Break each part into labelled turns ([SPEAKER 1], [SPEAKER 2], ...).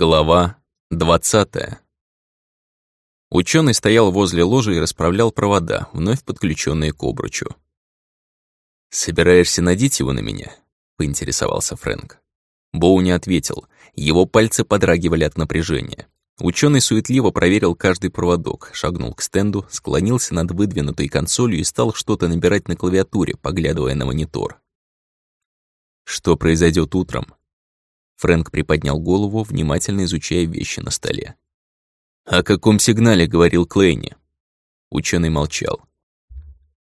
[SPEAKER 1] Глава 20 Ученый стоял возле ложи и расправлял провода, вновь подключенные к обручу. «Собираешься надеть его на меня?» — поинтересовался Фрэнк. Боу не ответил, его пальцы подрагивали от напряжения. Ученый суетливо проверил каждый проводок, шагнул к стенду, склонился над выдвинутой консолью и стал что-то набирать на клавиатуре, поглядывая на монитор. Что произойдет утром? Фрэнк приподнял голову, внимательно изучая вещи на столе. «О каком сигнале?» — говорил Клейни. Ученый молчал.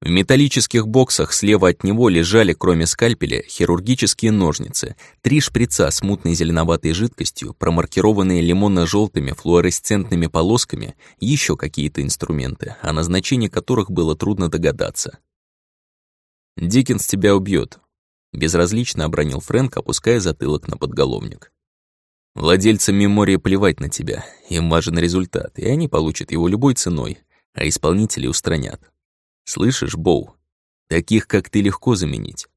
[SPEAKER 1] В металлических боксах слева от него лежали, кроме скальпеля, хирургические ножницы, три шприца с мутной зеленоватой жидкостью, промаркированные лимонно-желтыми флуоресцентными полосками, еще какие-то инструменты, о назначении которых было трудно догадаться. «Диккенс тебя убьет», — безразлично обронил Фрэнк, опуская затылок на подголовник. «Владельцам мемории плевать на тебя, им важен результат, и они получат его любой ценой, а исполнители устранят. «Слышишь, Боу, таких, как ты, легко заменить».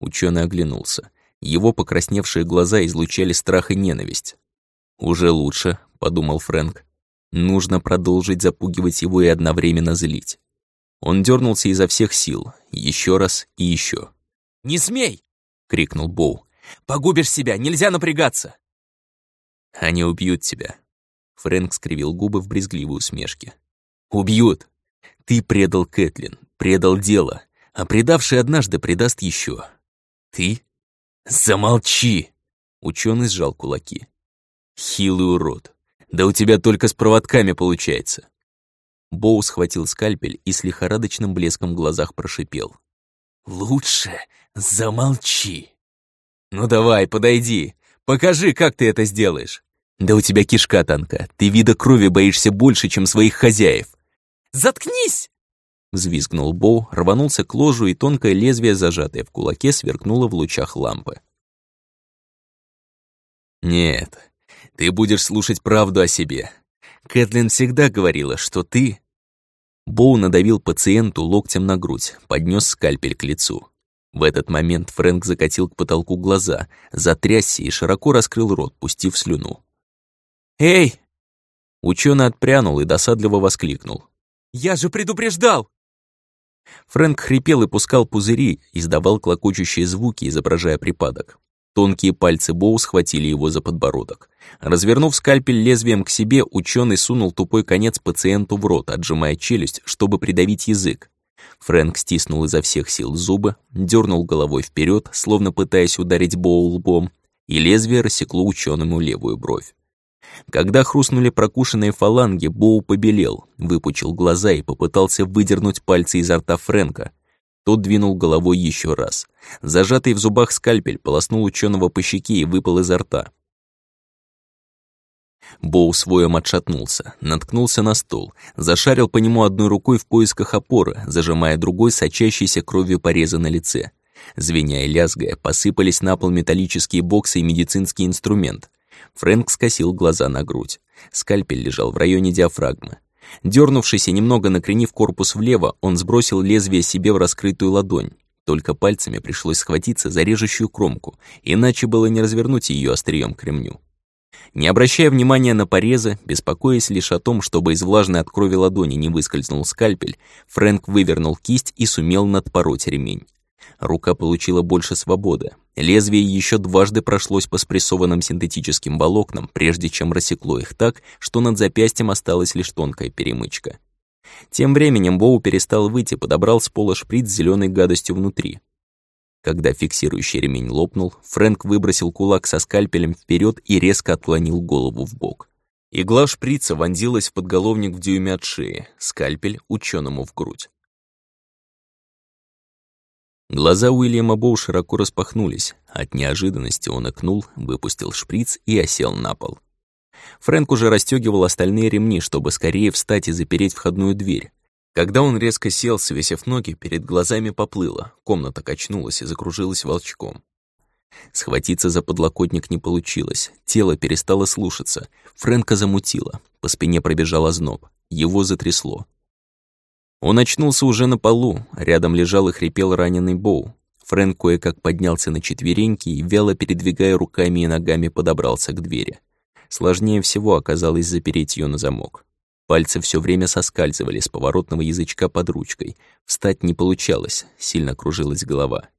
[SPEAKER 1] Ученый оглянулся. Его покрасневшие глаза излучали страх и ненависть. «Уже лучше», — подумал Фрэнк. «Нужно продолжить запугивать его и одновременно злить». Он дернулся изо всех сил, еще раз и еще.
[SPEAKER 2] «Не смей!»
[SPEAKER 1] — крикнул Боу.
[SPEAKER 2] «Погубишь себя, нельзя напрягаться!»
[SPEAKER 1] «Они убьют тебя!» Фрэнк скривил губы в брезгливой усмешке. «Убьют! Ты предал Кэтлин, предал дело, а предавший однажды предаст еще. Ты? Замолчи! Ученый сжал кулаки. Хилый урод. Да у тебя только с проводками получается. Боу схватил скальпель и с лихорадочным блеском в глазах прошипел. «Лучше замолчи!» «Ну давай, подойди, покажи, как ты это сделаешь!» «Да у тебя кишка танка, ты вида крови боишься больше, чем своих хозяев!»
[SPEAKER 2] Заткнись!»
[SPEAKER 1] Взвизгнул Боу, рванулся к ложу, и тонкое лезвие, зажатое в кулаке, сверкнуло в лучах лампы. «Нет, ты будешь слушать правду о себе. Кэтлин всегда говорила, что ты...» Боу надавил пациенту локтем на грудь, поднес скальпель к лицу. В этот момент Фрэнк закатил к потолку глаза, затрясся и широко раскрыл рот, пустив слюну.
[SPEAKER 2] «Эй!»
[SPEAKER 1] Ученый отпрянул и досадливо воскликнул.
[SPEAKER 2] «Я же предупреждал!»
[SPEAKER 1] Фрэнк хрипел и пускал пузыри, издавал клокочущие звуки, изображая припадок. Тонкие пальцы Боу схватили его за подбородок. Развернув скальпель лезвием к себе, ученый сунул тупой конец пациенту в рот, отжимая челюсть, чтобы придавить язык. Фрэнк стиснул изо всех сил зубы, дернул головой вперед, словно пытаясь ударить Боу лбом, и лезвие рассекло ученому левую бровь. Когда хрустнули прокушенные фаланги, Боу побелел, выпучил глаза и попытался выдернуть пальцы изо рта Фрэнка. Тот двинул головой еще раз. Зажатый в зубах скальпель полоснул ученого по щеке и выпал изо рта. Боу своем отшатнулся, наткнулся на стол, зашарил по нему одной рукой в поисках опоры, зажимая другой сочащейся кровью порезы на лице. Звеня и лязгая, посыпались на пол металлические боксы и медицинский инструмент. Фрэнк скосил глаза на грудь. Скальпель лежал в районе диафрагмы. Дернувшись и немного накренив корпус влево, он сбросил лезвие себе в раскрытую ладонь. Только пальцами пришлось схватиться за режущую кромку, иначе было не развернуть ее острием к ремню. Не обращая внимания на порезы, беспокоясь лишь о том, чтобы из влажной от крови ладони не выскользнул скальпель, Фрэнк вывернул кисть и сумел надпороть ремень. Рука получила больше свободы. Лезвие еще дважды прошлось по спрессованным синтетическим волокнам, прежде чем рассекло их так, что над запястьем осталась лишь тонкая перемычка. Тем временем Боу перестал выйти, подобрал с пола шприц с зеленой гадостью внутри. Когда фиксирующий ремень лопнул, Фрэнк выбросил кулак со скальпелем вперед и резко отклонил голову в бок. Игла шприца вонзилась в подголовник в дюйме от шеи, скальпель ученому в грудь. Глаза Уильяма Боу широко распахнулись. От неожиданности он икнул, выпустил шприц и осел на пол. Фрэнк уже расстегивал остальные ремни, чтобы скорее встать и запереть входную дверь. Когда он резко сел, свесив ноги, перед глазами поплыло, комната качнулась и закружилась волчком. Схватиться за подлокотник не получилось, тело перестало слушаться, Фрэнка замутило, по спине пробежал озноб, его затрясло. Он очнулся уже на полу, рядом лежал и хрипел раненый Боу. Фрэнк кое-как поднялся на четвереньки и, вяло передвигая руками и ногами, подобрался к двери. Сложнее всего оказалось запереть ее на замок. Пальцы все время соскальзывали с поворотного язычка под ручкой. Встать не получалось, сильно кружилась голова.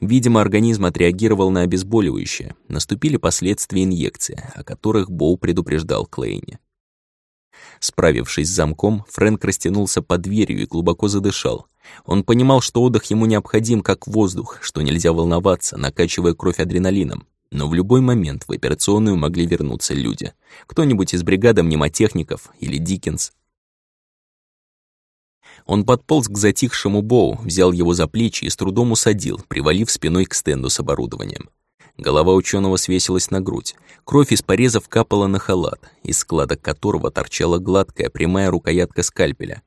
[SPEAKER 1] Видимо, организм отреагировал на обезболивающее. Наступили последствия инъекции, о которых Боу предупреждал Клейни. Справившись с замком, Фрэнк растянулся под дверью и глубоко задышал. Он понимал, что отдых ему необходим как воздух, что нельзя волноваться, накачивая кровь адреналином. Но в любой момент в операционную могли вернуться люди. Кто-нибудь из бригады мнемотехников или Диккенс. Он подполз к затихшему Боу, взял его за плечи и с трудом усадил, привалив спиной к стенду с оборудованием. Голова ученого свесилась на грудь. Кровь из порезов капала на халат, из складок которого торчала гладкая прямая рукоятка скальпеля.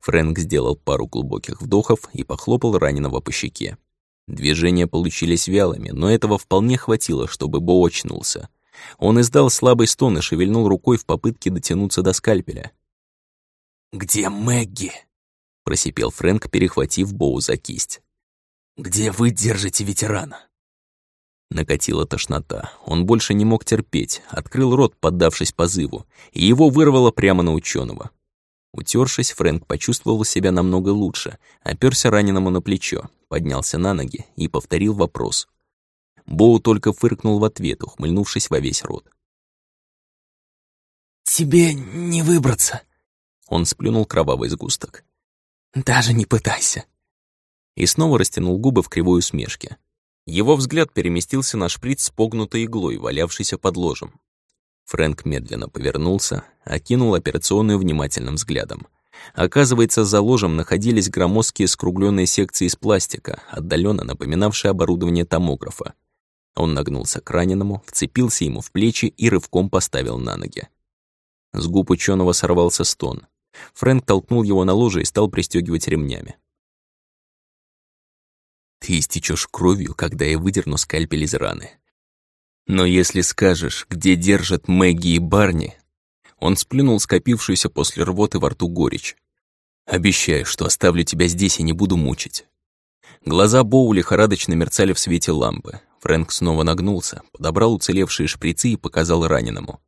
[SPEAKER 1] Фрэнк сделал пару глубоких вдохов и похлопал раненого по щеке. Движения получились вялыми, но этого вполне хватило, чтобы Бо очнулся. Он издал слабый стон и шевельнул рукой в попытке дотянуться до скальпеля.
[SPEAKER 2] «Где Мэгги?» — просипел Фрэнк, перехватив Боу за кисть. «Где вы держите ветерана?»
[SPEAKER 1] Накатила тошнота. Он больше не мог терпеть, открыл рот, поддавшись позыву, и его вырвало прямо на ученого. Утершись, Фрэнк почувствовал себя намного лучше, оперся раненому на плечо, поднялся на ноги и повторил вопрос. Боу только фыркнул в ответ, ухмыльнувшись во весь рот.
[SPEAKER 2] «Тебе не выбраться!»
[SPEAKER 1] Он сплюнул кровавый сгусток.
[SPEAKER 2] «Даже не пытайся!»
[SPEAKER 1] И снова растянул губы в кривой усмешке. Его взгляд переместился на шприц с погнутой иглой, валявшийся под ложем. Фрэнк медленно повернулся, окинул операционную внимательным взглядом. Оказывается, за ложем находились громоздкие скругленные секции из пластика, отдаленно напоминавшие оборудование томографа. Он нагнулся к раненому, вцепился ему в плечи и рывком поставил на ноги. С губ ученого сорвался стон. Фрэнк толкнул его на ложе и стал пристегивать ремнями. Ты истечешь кровью, когда я выдерну скальпель из раны. Но если скажешь, где держат Мэгги и Барни, он сплюнул скопившуюся после рвоты во рту горечь. Обещаю, что оставлю тебя здесь и не буду мучить. Глаза Боу лихорадочно мерцали в свете лампы. Фрэнк снова нагнулся, подобрал уцелевшие шприцы и показал раненому.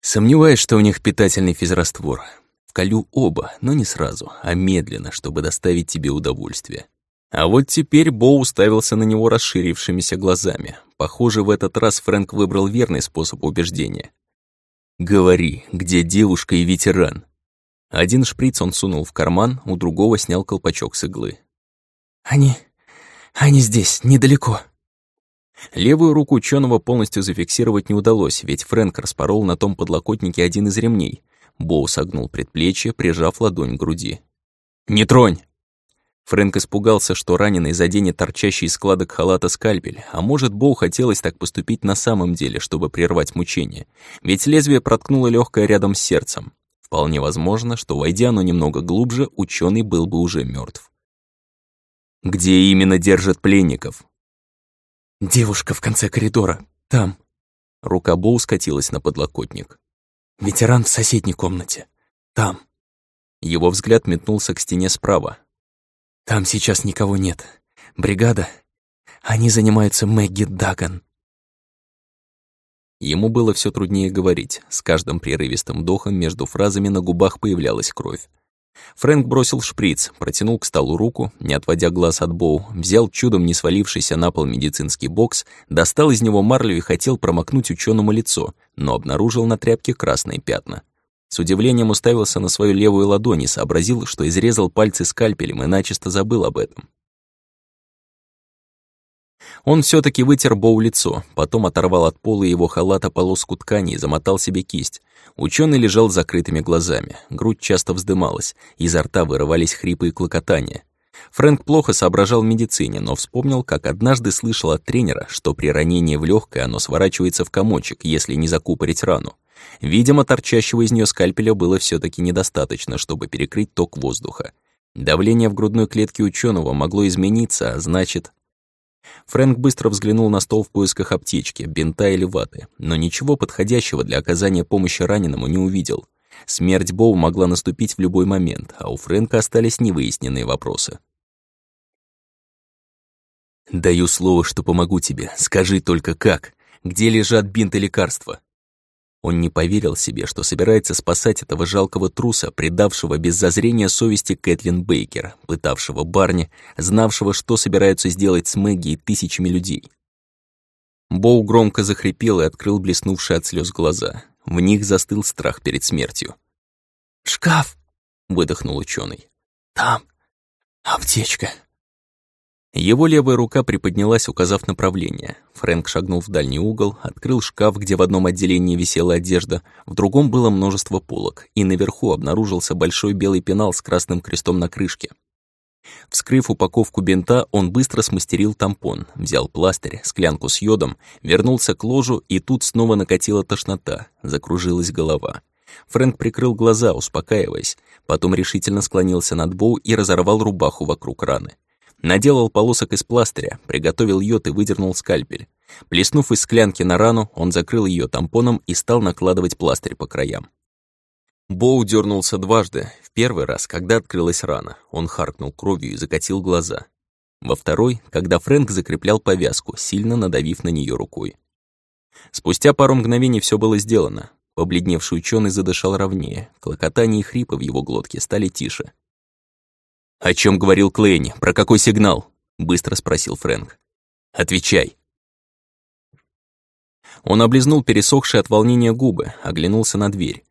[SPEAKER 1] Сомневаюсь, что у них питательный физраствор. Вколю оба, но не сразу, а медленно, чтобы доставить тебе удовольствие. А вот теперь Бо уставился на него расширившимися глазами. Похоже, в этот раз Фрэнк выбрал верный способ убеждения. «Говори, где девушка и ветеран?» Один шприц он сунул в карман, у другого снял колпачок с иглы.
[SPEAKER 2] «Они... они здесь, недалеко».
[SPEAKER 1] Левую руку ученого полностью зафиксировать не удалось, ведь Фрэнк распорол на том подлокотнике один из ремней. Боу согнул предплечье, прижав ладонь к груди. «Не тронь!» Фрэнк испугался, что раненый заденет торчащий из складок халата скальпель, а может, Боу хотелось так поступить на самом деле, чтобы прервать мучение. Ведь лезвие проткнуло легкое рядом с сердцем. Вполне возможно, что, войдя оно немного глубже, ученый был бы уже мертв. «Где именно держат пленников?»
[SPEAKER 2] «Девушка в конце коридора. Там».
[SPEAKER 1] Рука Боу скатилась на подлокотник.
[SPEAKER 2] «Ветеран в соседней комнате. Там».
[SPEAKER 1] Его взгляд метнулся к стене справа,
[SPEAKER 2] там сейчас никого нет. Бригада. Они занимаются Мэгги Даган.
[SPEAKER 1] Ему было все труднее говорить. С каждым прерывистым вдохом между фразами на губах появлялась кровь. Фрэнк бросил шприц, протянул к столу руку, не отводя глаз от Боу, взял чудом не свалившийся на пол медицинский бокс, достал из него марлю и хотел промокнуть ученому лицо, но обнаружил на тряпке красные пятна. С удивлением уставился на свою левую ладонь и сообразил, что изрезал пальцы скальпелем и начисто забыл об этом. Он все таки вытер Боу лицо, потом оторвал от пола его халата полоску ткани и замотал себе кисть. Ученый лежал с закрытыми глазами, грудь часто вздымалась, изо рта вырывались хрипы и клокотания. Фрэнк плохо соображал в медицине, но вспомнил, как однажды слышал от тренера, что при ранении в легкое оно сворачивается в комочек, если не закупорить рану. Видимо, торчащего из нее скальпеля было все таки недостаточно, чтобы перекрыть ток воздуха. Давление в грудной клетке ученого могло измениться, а значит... Фрэнк быстро взглянул на стол в поисках аптечки, бинта или ваты, но ничего подходящего для оказания помощи раненому не увидел. Смерть Боу могла наступить в любой момент, а у Фрэнка остались невыясненные вопросы. «Даю слово, что помогу тебе. Скажи только как. Где лежат бинт и лекарства?» Он не поверил себе, что собирается спасать этого жалкого труса, предавшего без зазрения совести Кэтлин Бейкер, пытавшего Барни, знавшего, что собираются сделать с Мэгги и тысячами людей. Боу громко захрипел и открыл блеснувшие от слез глаза. В них застыл страх перед смертью.
[SPEAKER 2] «Шкаф!»
[SPEAKER 1] — выдохнул ученый.
[SPEAKER 2] «Там аптечка».
[SPEAKER 1] Его левая рука приподнялась, указав направление. Фрэнк шагнул в дальний угол, открыл шкаф, где в одном отделении висела одежда, в другом было множество полок, и наверху обнаружился большой белый пенал с красным крестом на крышке. Вскрыв упаковку бинта, он быстро смастерил тампон, взял пластырь, склянку с йодом, вернулся к ложу, и тут снова накатила тошнота, закружилась голова. Фрэнк прикрыл глаза, успокаиваясь, потом решительно склонился над Боу и разорвал рубаху вокруг раны. Наделал полосок из пластыря, приготовил йод и выдернул скальпель. Плеснув из склянки на рану, он закрыл ее тампоном и стал накладывать пластырь по краям. Боу дернулся дважды. В первый раз, когда открылась рана, он харкнул кровью и закатил глаза. Во второй, когда Фрэнк закреплял повязку, сильно надавив на нее рукой. Спустя пару мгновений все было сделано. Побледневший ученый задышал ровнее, клокотание и хрипы в его глотке стали тише. «О чем говорил Клейни? Про какой сигнал?» — быстро спросил Фрэнк. «Отвечай». Он облизнул пересохшие от волнения губы, оглянулся на дверь.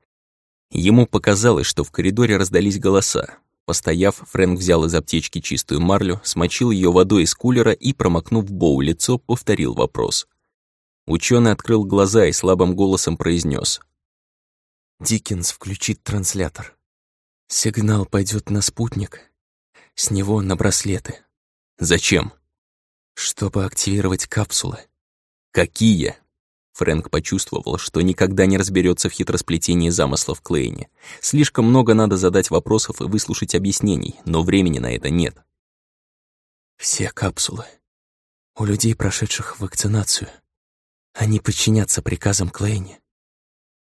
[SPEAKER 1] Ему показалось, что в коридоре раздались голоса. Постояв, Фрэнк взял из аптечки чистую марлю, смочил ее водой из кулера и, промокнув Боу лицо, повторил вопрос. Ученый открыл глаза и слабым голосом произнес:
[SPEAKER 2] «Диккенс включит транслятор. Сигнал пойдет на спутник, с него на браслеты.
[SPEAKER 1] Зачем?
[SPEAKER 2] Чтобы активировать капсулы.
[SPEAKER 1] Какие? Фрэнк почувствовал, что никогда не разберется в хитросплетении замыслов Клейни. Слишком много надо задать вопросов и выслушать объяснений, но времени на это нет.
[SPEAKER 2] Все капсулы. У людей, прошедших вакцинацию. Они подчинятся приказам Клейни.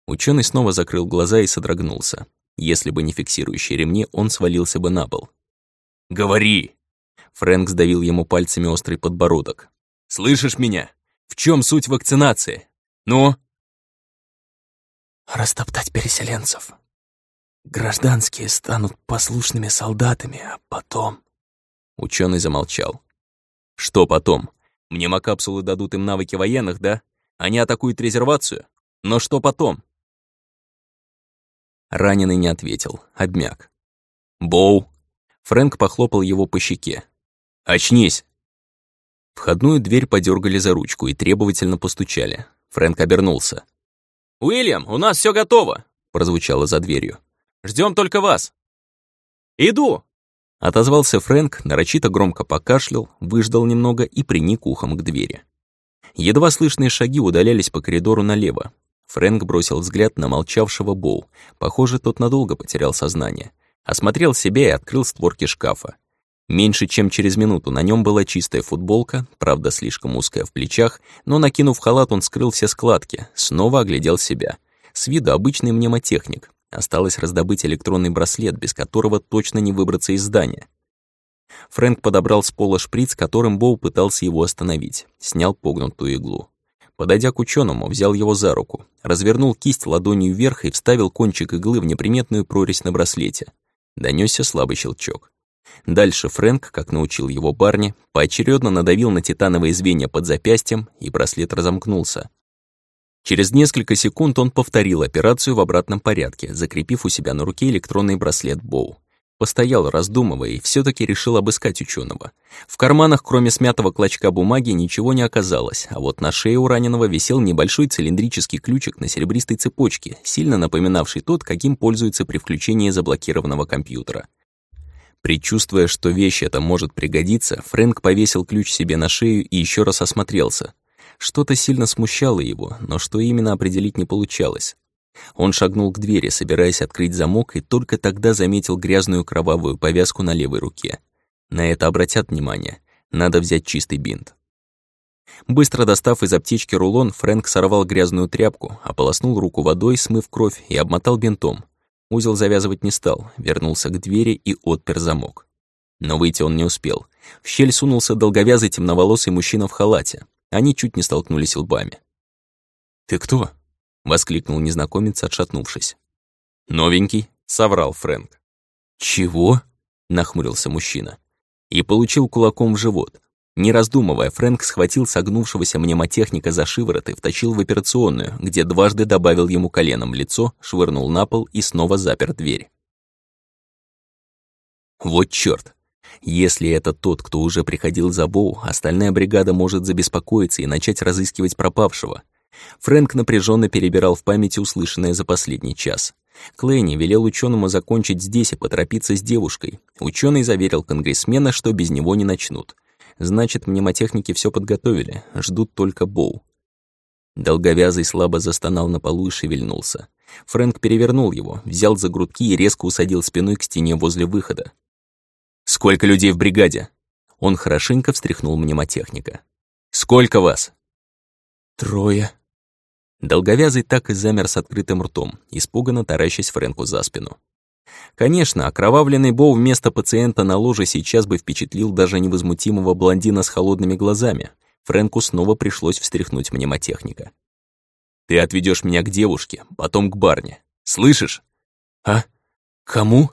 [SPEAKER 1] Ученый снова закрыл глаза и содрогнулся. Если бы не фиксирующие ремни, он свалился бы на пол. «Говори!» Фрэнк сдавил ему пальцами острый подбородок. «Слышишь меня? В чем суть вакцинации? Ну?»
[SPEAKER 2] «Растоптать переселенцев. Гражданские станут послушными солдатами, а потом...»
[SPEAKER 1] Ученый замолчал. «Что потом? Мнемокапсулы дадут им навыки военных, да? Они атакуют резервацию? Но что потом?» Раненый не ответил, обмяк. «Боу, Фрэнк похлопал его по щеке. «Очнись!» Входную дверь подергали за ручку и требовательно постучали. Фрэнк обернулся. «Уильям, у нас все готово!» прозвучало за дверью. Ждем только вас!» «Иду!» Отозвался Фрэнк, нарочито громко покашлял, выждал немного и приник ухом к двери. Едва слышные шаги удалялись по коридору налево. Фрэнк бросил взгляд на молчавшего Боу. Похоже, тот надолго потерял сознание. Осмотрел себя и открыл створки шкафа. Меньше чем через минуту на нем была чистая футболка, правда, слишком узкая в плечах, но, накинув халат, он скрыл все складки, снова оглядел себя. С виду обычный мнемотехник. Осталось раздобыть электронный браслет, без которого точно не выбраться из здания. Фрэнк подобрал с пола шприц, которым Боу пытался его остановить, снял погнутую иглу. Подойдя к ученому, взял его за руку, развернул кисть ладонью вверх и вставил кончик иглы в неприметную прорезь на браслете. Донесся слабый щелчок. Дальше Фрэнк, как научил его парни, поочередно надавил на титановые звенья под запястьем, и браслет разомкнулся. Через несколько секунд он повторил операцию в обратном порядке, закрепив у себя на руке электронный браслет Боу. Постоял, раздумывая, и все таки решил обыскать ученого. В карманах, кроме смятого клочка бумаги, ничего не оказалось, а вот на шее у раненого висел небольшой цилиндрический ключик на серебристой цепочке, сильно напоминавший тот, каким пользуется при включении заблокированного компьютера. Предчувствуя, что вещь эта может пригодиться, Фрэнк повесил ключ себе на шею и еще раз осмотрелся. Что-то сильно смущало его, но что именно определить не получалось. Он шагнул к двери, собираясь открыть замок, и только тогда заметил грязную кровавую повязку на левой руке. На это обратят внимание. Надо взять чистый бинт. Быстро достав из аптечки рулон, Фрэнк сорвал грязную тряпку, ополоснул руку водой, смыв кровь, и обмотал бинтом. Узел завязывать не стал, вернулся к двери и отпер замок. Но выйти он не успел. В щель сунулся долговязый темноволосый мужчина в халате. Они чуть не столкнулись лбами. «Ты кто?» Воскликнул незнакомец, отшатнувшись. «Новенький», — соврал Фрэнк.
[SPEAKER 2] «Чего?» — нахмурился мужчина. И получил кулаком в живот. Не раздумывая, Фрэнк схватил согнувшегося мнемотехника за шиворот и втащил в операционную, где дважды добавил ему коленом лицо, швырнул на пол и снова запер дверь. Вот чёрт! Если это тот, кто уже приходил за Боу, остальная бригада может забеспокоиться и начать разыскивать пропавшего. Фрэнк напряженно перебирал в памяти услышанное за последний час. Клейни велел ученому закончить здесь и поторопиться с девушкой. Ученый заверил конгрессмена, что без него не начнут. Значит, мнемотехники все подготовили, ждут только Боу. Долговязый слабо застонал на полу и шевельнулся. Фрэнк перевернул его, взял за грудки и резко усадил спиной к стене возле выхода. «Сколько людей в бригаде?» Он хорошенько встряхнул мнемотехника. «Сколько вас?»
[SPEAKER 3] «Трое»,
[SPEAKER 1] Долговязый так и замер с открытым ртом, испуганно таращась Фрэнку за спину. Конечно, окровавленный Боу вместо пациента на ложе сейчас бы впечатлил даже невозмутимого блондина с холодными глазами. Фрэнку снова пришлось встряхнуть мнемотехника. «Ты отведешь меня к девушке, потом к барне. Слышишь?»
[SPEAKER 3] «А? Кому?»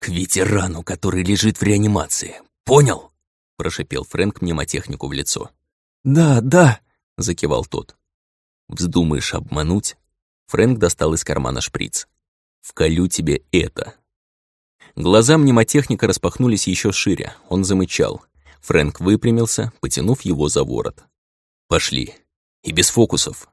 [SPEAKER 2] «К ветерану, который лежит в реанимации. Понял?»
[SPEAKER 1] прошипел Фрэнк мнемотехнику в лицо.
[SPEAKER 3] «Да, да», —
[SPEAKER 1] закивал тот. Вздумаешь обмануть? Фрэнк достал из кармана шприц. Вколю тебе это. Глаза мнемотехника распахнулись еще шире. Он замычал. Фрэнк выпрямился, потянув его за ворот. «Пошли. И без фокусов».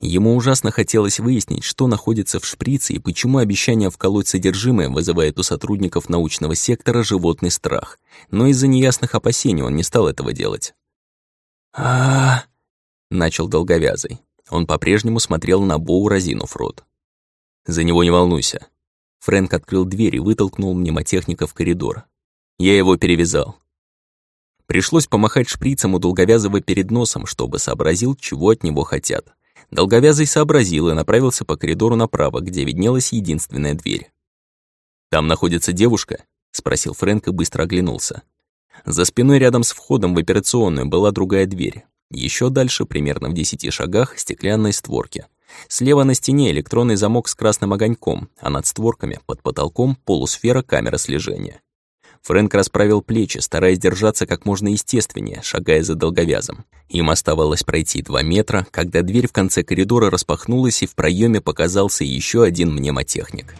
[SPEAKER 1] Ему ужасно хотелось выяснить, что находится в шприце и почему обещание вколоть содержимое вызывает у сотрудников научного сектора животный страх. Но из-за неясных опасений он не стал этого делать.
[SPEAKER 3] а
[SPEAKER 1] начал долговязый. Он по-прежнему смотрел на Боу, разинув рот. «За него не волнуйся». Фрэнк открыл дверь и вытолкнул мнемотехника в коридор. «Я его перевязал». Пришлось помахать шприцем у Долговязого перед носом, чтобы сообразил, чего от него хотят. Долговязый сообразил и направился по коридору направо, где виднелась единственная дверь. «Там находится девушка?» — спросил Фрэнк и быстро оглянулся. За спиной рядом с входом в операционную была другая дверь. Еще дальше, примерно в десяти шагах, стеклянные створки. Слева на стене электронный замок с красным огоньком, а над створками, под потолком, полусфера камеры слежения. Фрэнк расправил плечи, стараясь держаться как можно естественнее, шагая за долговязом. Им оставалось пройти два метра, когда дверь в конце коридора распахнулась, и в проеме показался еще один мнемотехник.